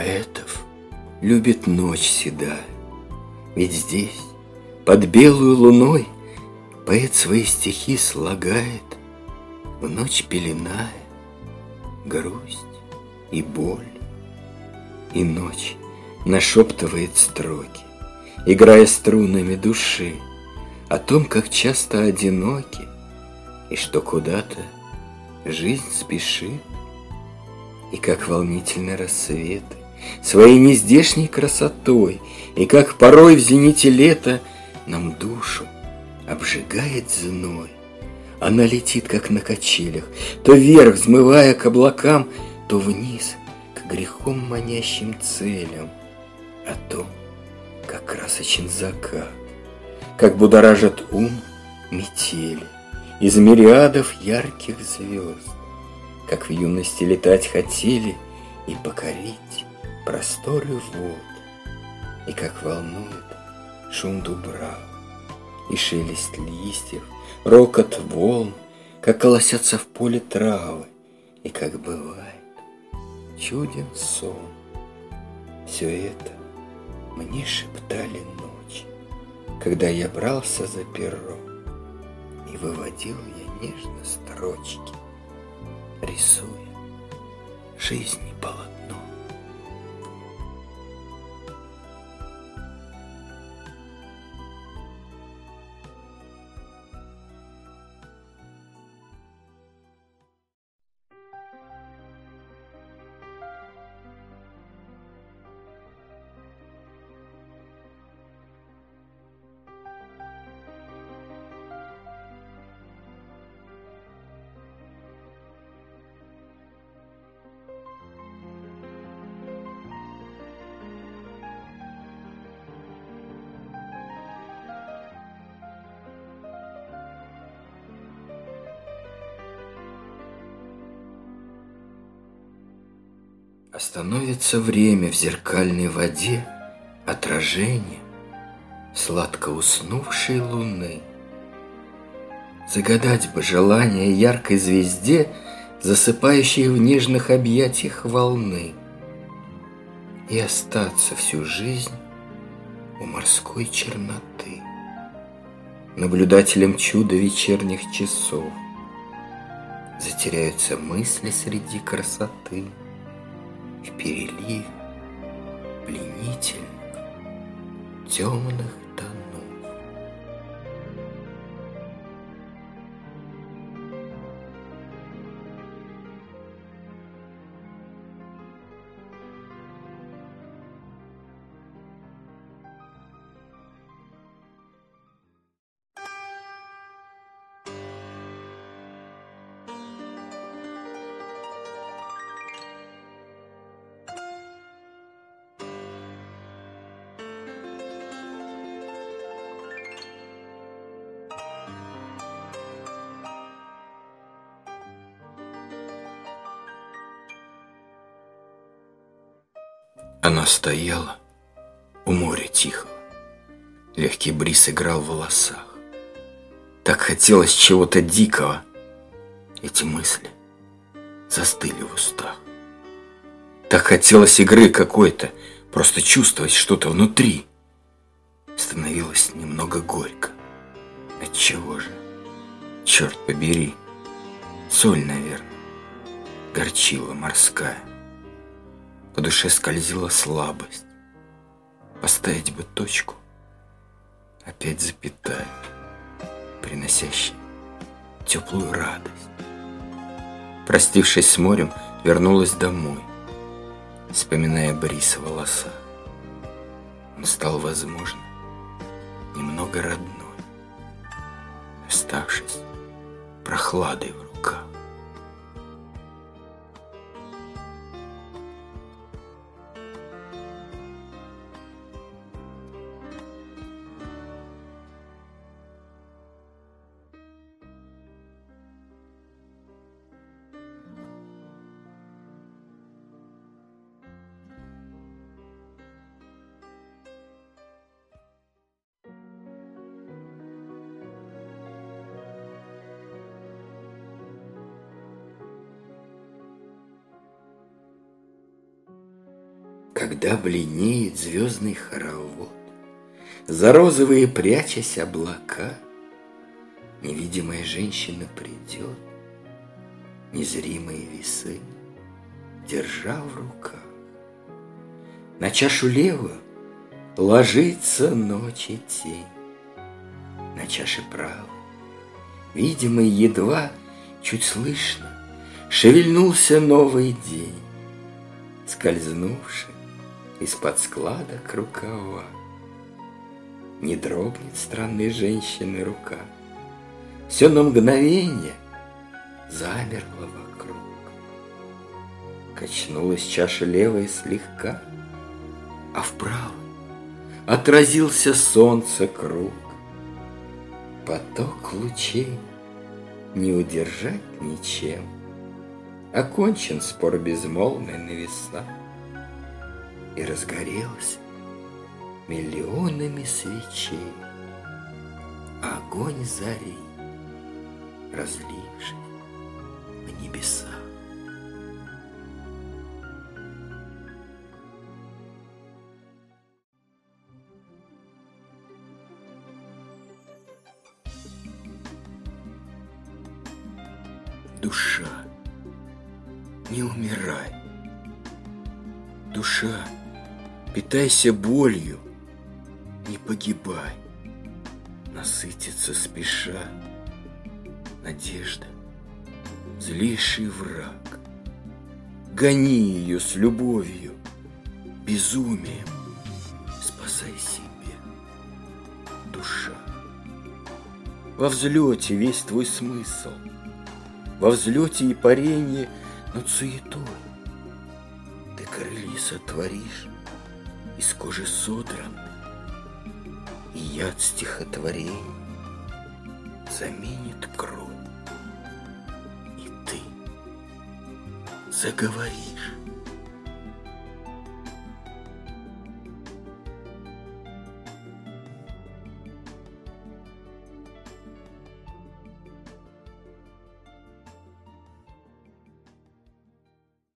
Поэтов. Любит ночь седая, Ведь здесь, под белую луной, Поэт свои стихи слагает, В ночь пеленая грусть и боль. И ночь нашептывает строки, Играя струнами души, О том, как часто одиноки, И что куда-то жизнь спешит, И как волнительны рассветы, Своей нездешней красотой, И как порой в зените лета Нам душу обжигает зной. Она летит, как на качелях, То вверх, взмывая к облакам, То вниз, к грехом манящим целям. О том, как красочен закат, Как будоражит ум метели Из мириадов ярких звезд, Как в юности летать хотели И покорить просторы вод, И как волнует шум дубрав, И шелест листьев, рокот волн, Как колосятся в поле травы, И как бывает чуден сон. Все это мне шептали ночи, Когда я брался за перо, И выводил я нежно строчки, Рисуя жизни полотно. Остановится время в зеркальной воде, Отражение сладко уснувшей луны. Загадать бы желание яркой звезде, Засыпающей в нежных объятиях волны, И остаться всю жизнь у морской черноты, Наблюдателем чуда вечерних часов. Затеряются мысли среди красоты — в переливе пленительных темных Она стояла у моря тихого. Легкий бриз играл в волосах. Так хотелось чего-то дикого. Эти мысли застыли в устах. Так хотелось игры какой-то, просто чувствовать что-то внутри. Становилось немного горько. Отчего же? Черт побери. Соль, наверное, горчила морская. По душе скользила слабость. Поставить бы точку, опять запятая, приносящая теплую радость. Простившись с морем, вернулась домой, вспоминая Бориса волоса. Он стал, возможно, немного родной, оставшись прохладой в руках. Когда бледнеет звездный хоровод, За розовые прячась облака, Невидимая женщина придет, Незримые весы, держа в руках. На чашу левую ложится ночи тень, На чаше правой, видимый едва, чуть слышно, Шевельнулся новый день, Скользнувший из-под складок рукава. Не дрогнет странной женщины рука, Все на мгновение замерло вокруг. Качнулась чаша левая слегка, а в правой отразился солнце круг. Поток лучей не удержать ничем, Окончен спор безмолвный на весна, И разгорелся миллионами свечей Огонь зари, разливший в небеса. душа, не умирай. Душа, питайся болью, не погибай. Насытиться спеша, надежда, злейший враг. Гони ее с любовью, безумием, спасай себе, душа. Во взлете весь твой смысл — во взлете и парении над суетой. Ты крылья сотворишь из кожи содранной, И яд стихотворений заменит кровь. И ты заговори.